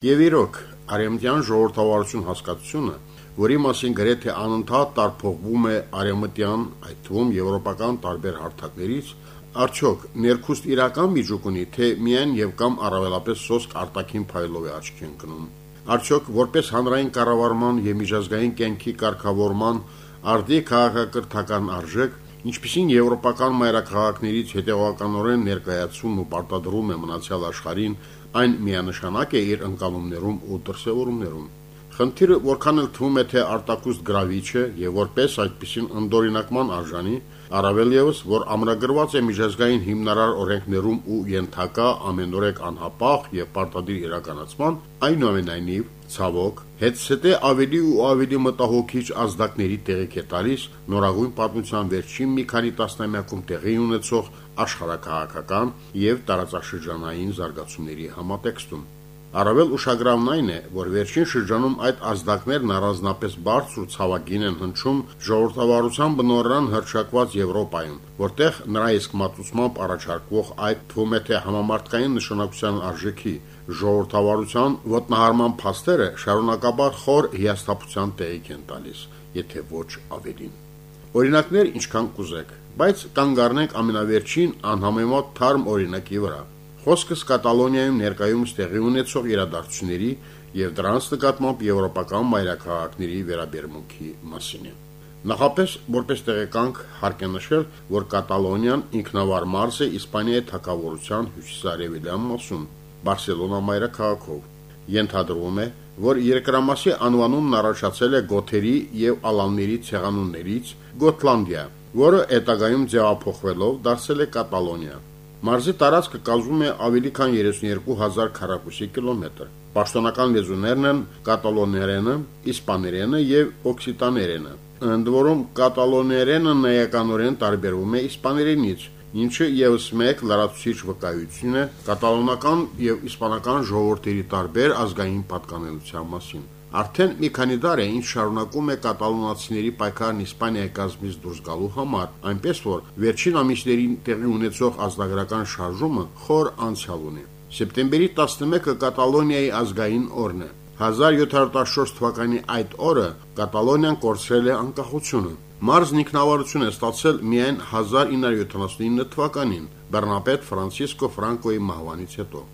Եվ իրոք, արեմտյան ժողովրդավարություն հասկացությունը, որի մասին գրեթե անընդհատ տարփողվում է արեմտյան, այդ թվում եվրոպական տարբեր հարթակներից, արդյոք ներքուստ իրական միջուկ ունի, թե միայն եւ կամ առավելապես սոսկ արտաքին փայլով է աչքի ընկնում։ Արդյոք որպես հանրային կառավարման եւ միջազգային կենքի կարգավորման արդի քաղաքակրթական արժեք ինչպիսին եվրոպական մայրաքաղաքներից հետևականորեն ներկայացում ու պարտադրում է մնացյալ աշխարհին այն միանշանակ է իր ընկալումներում ու դրսևորումներում։ Խնդիրը որքան էլ թվում է թե արտակուստ գրավիչ է եւ որպես այդպիսին ընդորինակման արժանի, առավել եւս որ ամրագրված է միջազգային հիմնարար օրենքներում ու ենթակա ամենօրեկ անհապաղ եւ պարտադիր իրականացման, այնուամենայնիվ ցավոք հետսետե ավելի ու ավելի մտահոգիչ ազդակների տեղիք է տալիս նորագույն պատմության վերջին մի քանի տասնամյակում տեղի ունեցող աշխարհակահաղական եւ տարածաշրջանային զարգացումների համատեքստում։ Առավել ուշագրավն այն է, որ վերջին շրջանում այդ ազդակներն առանձնապես բարձր ցավագին են հնչում ժողովրդավարության բնորան հրճակված Եվրոպայում, որտեղ նրա իսկ մատուցմամբ առաջարկվող այդ թվում է թե համամարտկային նշանակության արժեքի ժողովրդավարության ոտնահարման փաստերը շարունակաբար խոր հիասթափության տեղիք են տալիս, եթե ոչ ավելին։ Օրինակներ ինչքան կուզեք, բայց կանգ առնենք ամենավերջին անհամեմատ թարմ օրինակի վրա։ Խոսքս Կատալոնիայում ներկայումս տեղի ունեցող իրադարձությունների եւ դրանց նկատմամբ եվրոպական մայրաքաղաքների վերաբերմունքի մասին է։ Նախապես որպես տեղեկանք հարկ է նշել, որ Կատալոնիան ինքնավար մարզ է Իսպանիայի թակավորության հյուսիսարևելյան մասում, Բարսելոնա մայրաքաղաքով։ Ենթադրվում է, որ երկրամասի անվանումն առաջացել է գոթերի եւ ալանների ցեղանուններից Գոտլանդիա, որը հետագայում ձևափոխվելով դարձել է Կատալոնիա։ Մարզի տարածքը կազմում է ավելի քան 32000 քառակուսի կիլոմետր։ Պաշտոնական լեզուներն են կատալոներենը, իսպաներենը եւ օքսիտաներենը։ Ընդ որում կատալոներենը նայականորեն տարբերվում է իսպաներենից, ինչը եւս մեկ լրացուցիչ վկայություն է կատալոնական եւ իսպանական ժողովրդերի տարբեր ազգային պատկանելության մասին։ Արդեն մի քանի դար է ինչ շարունակում է կատալոնացիների պայքարն Իսպանիայի կազմից դուրս գալու համար, այնպես որ վերջին ամիսներին տեղի ունեցող ազգագրական շարժումը խոր անցյալ ունի։ Սեպտեմբերի 11-ը Կատալոնիայի ազգային օրն է։ 1714 թվականի այդ օրը Կատալոնիան կորցրել է անկախությունը։ Մարզն ինքնավարություն է ստացել միայն 1979 թվականին բեռնապետ Ֆրանցիսկո Ֆրանկոյի մահվանից հետո։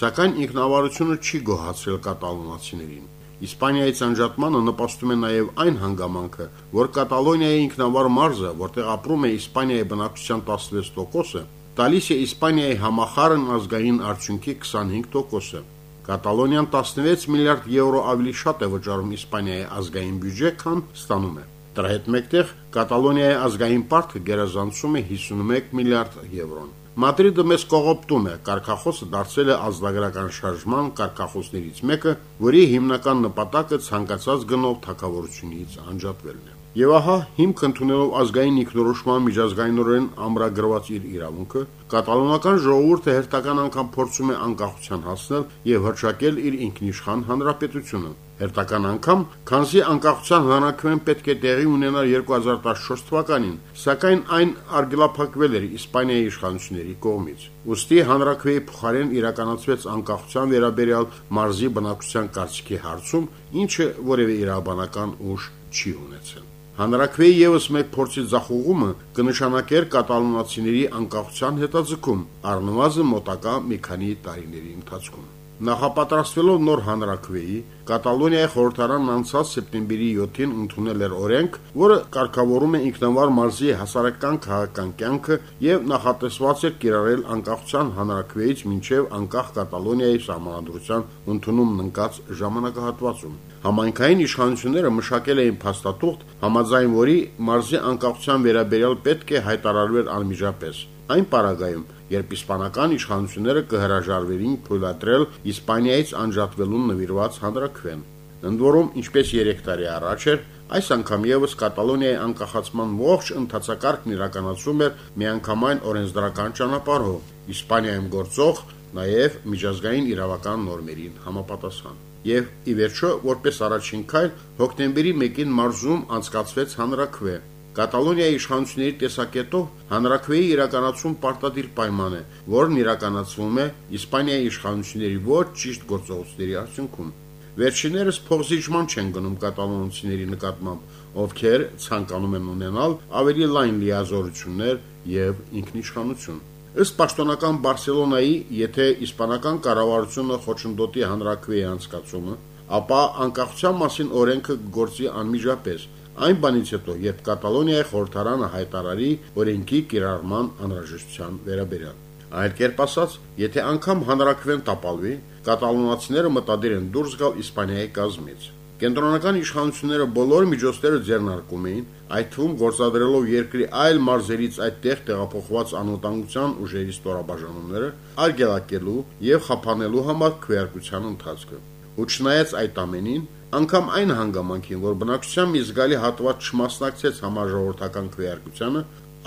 Սակայն ինքնավարությունը չի գոհացրել կատալոնացիներին։ Իսպանիայից անջատմանը նպաստում է նաև այն հանգամանքը, որ Կատալոնիայի ինքնավար մարզը, որտեղ ապրում է Իսպանիայի բնակչության 16%-ը, տալիս է Իսպանիայի համախառն ազգային արդյունքի 25%-ը։ Կատալոնիան 16 միլիարդ եվրո ավելի շատ է վճարում Իսպանիայի ազգային բյուջե, քան ստանում է։ Դրա հետ մեկտեղ Կատալոնիայի ազգային պարտքը գերազանցում է 51 միլիարդ եվրոն։ Մադրիդը մեզ կողոպտում է, կարկախոսը դարձել է ազգագրական շարժման կարկախոսներից մեկը, որի հիմնական նպատակը ցանկացած գնով թակավորությունից անջատվելն է։ Եվ ահա հիմք ընդունելով ազգային ինքնորոշման միջազգայինորեն ամրագրված իր իրավունքը, կատալոնական ժողովուրդը հերթական անգամ փորձում է անկախության հասնել եւ հրճակել իր ինքնիշխան հանրապետությունը։ Հերթական անգամ, քանզի անկախության հանրակրեն պետք է տեղի ունենար 2014 թվականին, սակայն այն արգելափակվել էր Իսպանիայի իշխանությունների կողմից։ Ոստի հանրակրեի փոխարեն իրականացվեց անկախության վերաբերյալ մարզի բնակչության կարծիքի հարցում, ինչը որևէ իրավաբանական ուժ չի ունեցել։ Հանրակրեի եւս մեկ փորձի ձախողումը կնշանակեր կատալոնացիների անկախության հետաձգում, առնվազն մոտակա մի քանի տարիների ընթացքում։ Նախապատրաստվելով նոր հանրակրեի, Կատալոնիայի խորհրդարանն անցած սեպտեմբերի 7-ին ընդունել էր օրենք, որը կարգավորում է ինքնավար մարզի հասարակական քաղաքական կյանքը եւ նախատեսված է կիրառել անկախության հանրակրեից մինչեւ անկախ Կատալոնիայի սահմանադրության ընդունումն ընկած ժամանակահատվածում։ Համայնքային իշխանությունները մշակել էին փաստաթուղթ, համաձայն որի մարզի անկախության վերաբերյալ պետք է հայտարարվեր անմիջապես։ Այն պարագայում, երբ իսպանական իշխանությունները կհրաժարվեին թույլատրել Իսպանիայից անջատվելուն նվիրված հանրակրվեն։ Ընդ որում, ինչպես 3 տարի առաջ էր, այս անգամ եւս Կատալոնիայի անկախացման ողջ ընթացակարգն իրականացում էր միանգամայն օրենսդրական ճանապարհով, Իսպանիայում գործող նաև միջազգային իրավական նորմերին համապատասխան։ Եվ ի վերջո, որպես առաջին քայլ, հոկտեմբերի 1-ին մարզում անցկացվեց հանրակրվե, Կատալոնիայի իշխանությունների տեսակետով հանրակրվեի իրականացում պարտադիր պայման է, որն իրականացվում է Իսպանիայի իշխանությունների ոչ ճիշտ գործողությունների արդյունքում։ Վերջիններս փողզիջման չեն գնում կատալոնցիների նկատմամբ, ովքեր ցանկանում են ունենալ ավելի լայն լիազորություններ եւ ինքնիշխանություն։ Ըստ պաշտոնական Բարսելոնայի, եթե իսպանական կառավարությունը խոչընդոտի հանրակրվեի անցկացումը, ապա անկախության մասին օրենքը գործի անմիջապես, այն բանից հետո, երբ Կատալոնիայի խորհրդարանը հայտարարի օրենքի կիրառման անհրաժեշտության վերաբերյալ։ Այլ կերպ ասած, եթե անգամ հանրակրվեն տապալվի, կատալոնացիները մտադիր են դուրս գալ Իսպանիայի կազմից։ Կենտրոնական իշխանությունները բոլոր միջոցները ձեռնարկում էին, այդ թվում գործադրելով երկրի այլ մարզերից այդտեղ տեղափոխված անվտանգության ուժերի ստորաբաժանումները, արգելակելու եւ խափանելու համար քվեարկության ընթացքը։ Ու չնայած այդ ամենին, անգամ այն հանգամանքին, որ բնակչության մի զգալի հատված չմասնակցեց համաժողովրդական քվեարկությանը,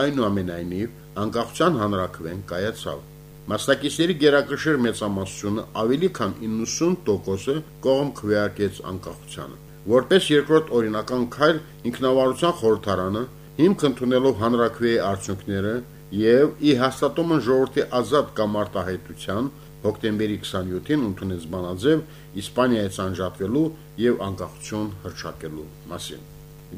այնուամենայնիվ անկախության հանրակրվեն կայացավ։ Մասնակիցների գերակշիռ մեծամասնությունը ավելի քան 90%-ը կողմ քվեարկեց անկախությանը։ Որպես երկրորդ օրինական քայլ ինքնավարության խորհրդարանը հիմք ընդունելով հանրակրվեի արդյունքները եւ ի հաստատումը ժողովրդի ազատ կամ արտահայտության հոկտեմբերի 27-ին ընդունեց բանաձև Իսպանիայից անջատվելու եւ անկախություն հռչակելու մասին։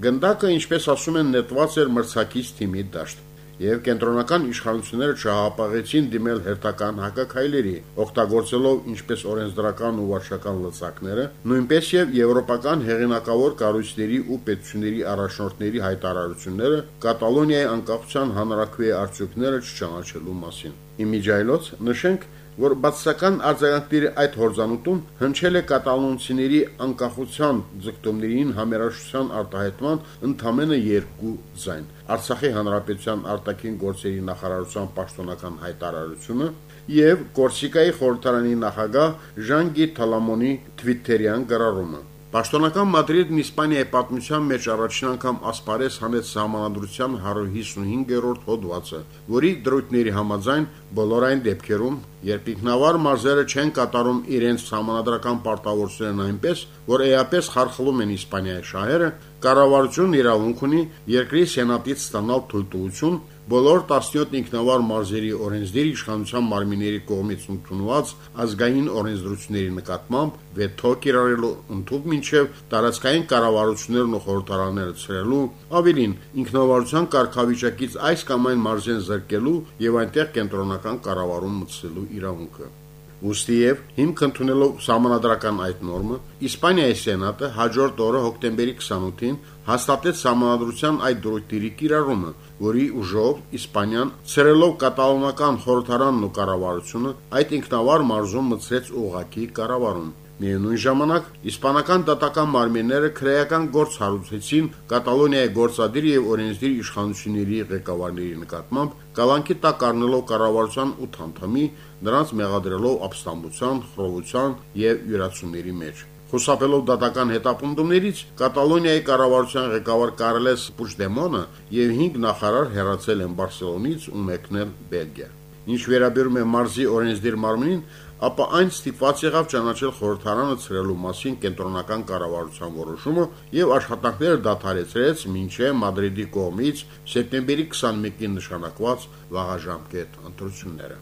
Գնդակը, ինչպես ասում են, նետված էր մրցակից թիմի դաշտ եւ կենտրոնական իշխանությունները չհապաղեցին դիմել հերթական հակակայլերի, օգտագործելով ինչպես օրենսդրական ու վարչական լծակները, նույնպես եւ եվրոպական հեղինակավոր կառույցների ու պետությունների առաջնորդների հայտարարությունները Կատալոնիայի անկախության հանրակրվեի արդյունքները չճանաչելու մասին։ Իմիջայլոց նշենք, որ բացասական արձագանքների այդ հորձանուտում հնչել է կատալոնցիների անկախության ձգտումներին համերաշխության արտահայտման ընդամենը երկու ձայն։ Արցախի հանրապետության արտաքին գործերի նախարարության պաշտոնական հայտարարությունը եւ Կորսիկայի խորհրդարանի նախագահ Ժանգի Թալամոնի թվիթերյան գրառումը։ Պաշտոնական Մադրիդն Իսպանիայի պատմության մեջ առաջին անգամ ասպարես հանեց համանadrության 155-րդ հոդվածը, որի դրույթների համաձայն բոլոր այն դեպքերում, երբ ինքնավար մարզերը չեն կատարում իրենց համանadrական պարտավորություններն այնպես, որ էապես խարխլում են Իսպանիայի շահերը, կառավարությունն իրավունք ունի երկրի սենատից ստանալ թույլտվություն բոլոր 17 ինքնավար մարզերի օրենսդիր իշխանության մարմինների կողմից ընդունված ազգային օրենսդրությունների նկատմամբ վետո կիրառելու ընդཐུպ մինչև տարածքային կառավարություններն ու խորհրդարանները ցրելու, ավելին ինքնավարության կարգավիճակից այս կամ այն մարզեն զրկելու եւ այնտեղ կենտրոնական կառավարում մտցնելու իրավունքը։ Ոստիև հիմք ընդունելով համանadrական այդ նորմը, Իսպանիայի սենատը հաջորդ օրը հոկտեմբերի 28-ին հաստատեց համանadrության այդ դրույթների կիրառումը, որի ուժով Իսպանիան ցերելով կատալոնական խորհրդարանն ու կառավարությունը այդ ինքնավար մարզում մցրեց ուղակի կառավարում։ Միևնույն ժամանակ իսպանական դատական մարմինները քրեական գործ հարուցեցին Կատալոնիայի գործադիր եւ օրենսդիր իշխանությունների ղեկավարների նկատմամբ կալանքի տակ առնելով կառավարության 8 անդամի նրանց մեղադրելով ապստամբության, խռովության եւ յուրացումների մեջ։ Խուսափելով դատական հետապնդումներից Կատալոնիայի կառավարության ղեկավար Կարլես Պուչդեմոնը եւ 5 նախարար հեռացել են Բարսելոնից ու մեկնել Բելգիա։ Ինչ վերաբերում է մարզի օրենսդիր մարմնին, ապա այն ստիպված եղավ ճանաչել խորհրդարանը ցրելու մասին կենտրոնական կառավարության որոշումը եւ աշխատանքները դադարեցրեց մինչեւ Մադրիդի կողմից սեպտեմբերի 21-ին նշանակված վաղաժամկետ ընտրությունները։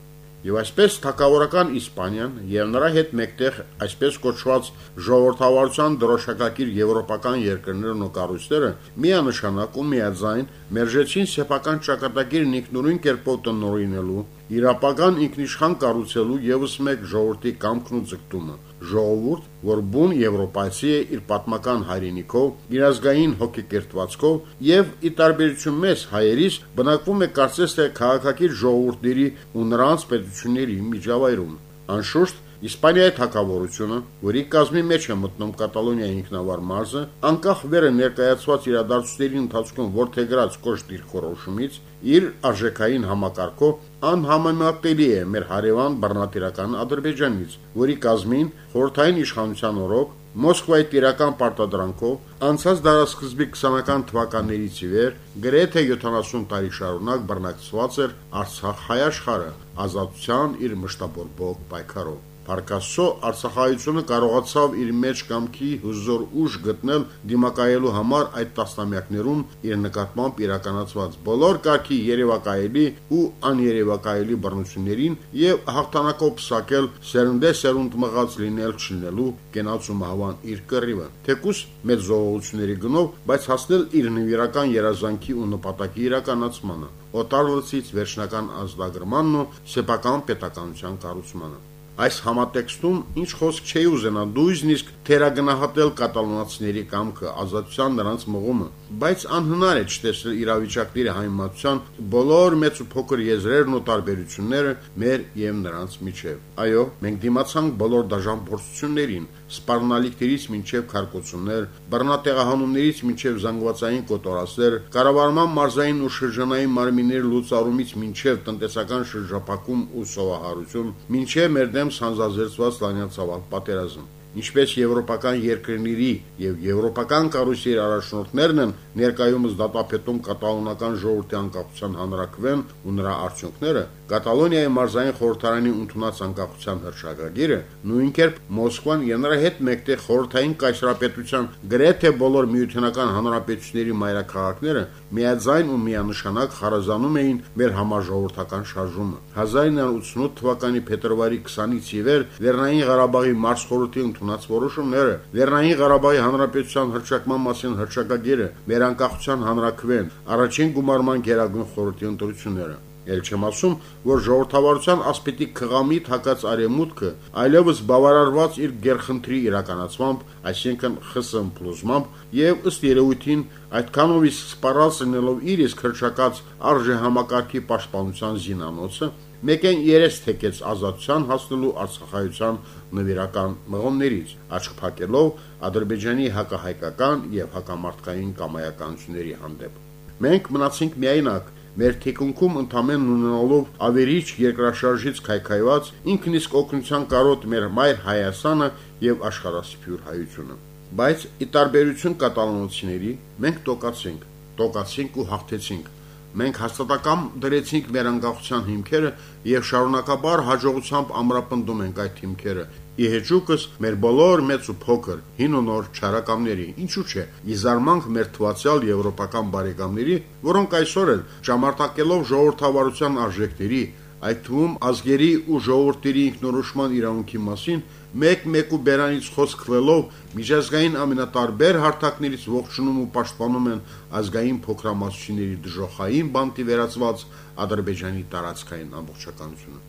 Եվ այսպես թակավորական Իսպանիան եւ նրա հետ մեկտեղ այսպես կոչված ժողովրդավարության դրոշակակիր եվրոպական երկրներն ու կառույցները միանշանակ ու միաձայն մերժեցին սեփական ճակատագիրն ինքնուրույն կերպով տնօրինելու իրապական ինքնիշխան կառուցելու եւս մեկ ժողովրդի կամքն ու ձգտումը ժողովուրդ, որ բուն եվրոպացի է իր պատմական հայրենիքով, իր ազգային հոգեկերտվածքով եւ ի տարբերություն մեզ հայերիս բնակվում է կարծես թե քաղաքակիր ժողովուրդների ու նրանց պետությունների միջավայրում։ Անշուշտ Իսպանիայի թակավորությունը, որի կազմի մեջ է մտնում Կատալոնիայի ինքնավար մարզը, անկախ վերը ներկայացված իրադարձությունների ընթացքում որթեգրած կոշտ իր խորոշումից, իր արժեքային համակարգով անհամեմատելի է մեր հարևան բռնատիրական Ադրբեջանից, որի կազմին խորթային իշխանության օրոք Մոսկվայի տիրական պարտադրանքով անցած դարաշրջանի 20-ական թվականներից ի վեր գրեթե 70 տարի շարունակ բռնակցված էր Արցախ հայ աշխարհը ազատության իր մշտաբորբոք պայքարով։ Փարքասո Արցախայությունը կարողացավ իր մեջ կամքի հզոր ուժ գտնել դիմակայելու համար այդ տասնամյակներում իր նկատմամբ իրականացված բոլոր կարգի երևակայելի ու աներևակայելի բռնություններին եւ հաղթանակով փսակել սերնդե սերունդ մղած լինել չլինելու կենաց ու մահվան իր կռիվը։ Թեկուս մեծ զողողությունների գնով, բայց հասնել իր նվիրական երազանքի ու նպատակի իրականացմանը օտարվոցից վերջնական ազդագրմանն ու սեփական պետականության կառուցմանը։ Այս համատեքստում ինչ խոսք չի ուզենա դույզնիսկ թերագնահատել կատալոնացիների կամքը, ազատության նրանց մղումը, բայց անհնար է չտեսնել իրավիճակների հայմատության բոլոր մեծ ու փոքր եզրերն ու տարբերությունները մեր եւ նրանց միջև։ Այո, մենք դիմացանք բոլոր դաժան փորձություններին, սպառնալիքներից մինչև քարկոծումներ, բռնատեղահանումներից մինչև զանգվածային կոտորածներ, կառավարման մարզային ու շրջանային մարմինների լուծարումից մինչև տնտեսական շրջապակում ու սովահարություն, մինչև մեր դեմ սանձազերծված լանյացավալ պատերազմ ինչպես եվրոպական երկրների եւ եվրոպական կառույցների առաջնորդներն են ներկայումս դատապետում կատալոնական ժողովրդի անկախության հանրակրվեն ու նրա արդյունքները, Կատալոնիայի մարզային խորհրդարանի ընդունած անկախության հրճակագիրը նույնքերպ Մոսկվան եւ նրա հետ մեկտեղ խորհրդային կայսրապետության գրեթե բոլոր միութենական հանրապետությունների մայրաքաղաքները միաձայն ու միանշանակ խարազանում էին մեր համաժողովրդական շարժումը 1988 թվականի փետրվարի 20-ից ի վեր Լեռնային Ղարաբաղի մարզխորհրդի ընդունած որոշումները. Լեռնային Ղարաբաղի հանրապետության հրճակման մասին հրճակագիրը մեր անկախության հանրակրվեն առաջին գումարման գերագույն խորհրդի ընտրությունները Էլ չեմ ասում, որ ժողովրդավարության ասպետի քղամի թակած արեմուտքը այլևս բավարարված իր գերխնդրի իրականացմամբ, այսինքն ԽՍՀՄ փլուզմամբ եւ ըստ երևույթին այդքանով իսկ սպառած լինելով իր իսկ հրճակած արժե համակարգի պաշտպանության զինանոցը մեկեն երես թեկեց ազատության հասնելու արցախայության նվիրական մղոններից, աչք փակելով Ադրբեջանի հակահայկական եւ հակամարտկային կամայականությունների հանդեպ։ Մենք մնացինք միայնակ մեր թիկունքում ընդամենն ունենալով ավերիչ երկրաշարժից քայքայված ինքն իսկ օգնության կարոտ մեր մայր Հայաստանը եւ աշխարհասփյուր հայությունը։ Բայց ի տարբերություն կատալոնացիների մենք տոկացինք, տոկացինք ու հաղթեցինք մենք հաստատակամ դրեցինք մեր անկախության հիմքերը եւ շարունակաբար հաջողությամբ ամրապնդում ենք այդ հիմքերը Իհեճուկս մեր բոլոր մեծ ու փոքր, հին ու նոր չարակամների, ինչու՞ չէ, իզարմանք մեր թվացial եվրոպական բարեկամների, որոնք այսօր էլ ճամարտակելով ժողովրդավարության արժեքների, այդ թվում ազգերի ու ժողովրդերի ինքնորոշման իրավունքի մասին, մեկ-մեկ ու բերանից խոսքվելով միջազգային ամենատարբեր հարթակներից ողջունում ու պաշտպանում են ազգային փոքրամասնությունների դժոխային բանտի վերածված Ադրբեջանի տարածքային ամբողջականությունը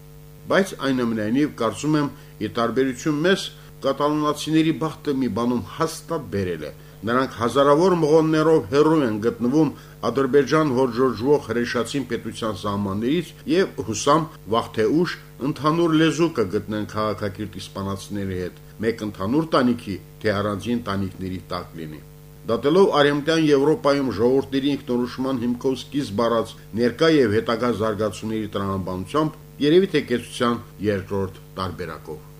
բայց այնուամենայնիվ կարծում եմ, ի տարբերություն մեզ, կատալոնացիների բախտը մի բանում հաստատ բերել է։ Նրանք հազարավոր մղոններով հերո են գտնվում Ադրբեջան հորժորժվող հրեշացին պետության սահմաններից եւ հուսամ վաղ թե ուշ ընդհանուր լեզու կգտնեն քաղաքակիրթ իսպանացիների հետ, մեկ ընդհանուր տանիքի, թե առանձին տանիքների տակ լինի։ Դատելով Արեմտյան Եվրոպայում ժողովրդերի ինքնորոշման հիմքով սկիզբ առած ներկա եւ հետագա զարգացումների տրամաբանությամբ երևի թե կեցության երկրորդ տարբերակով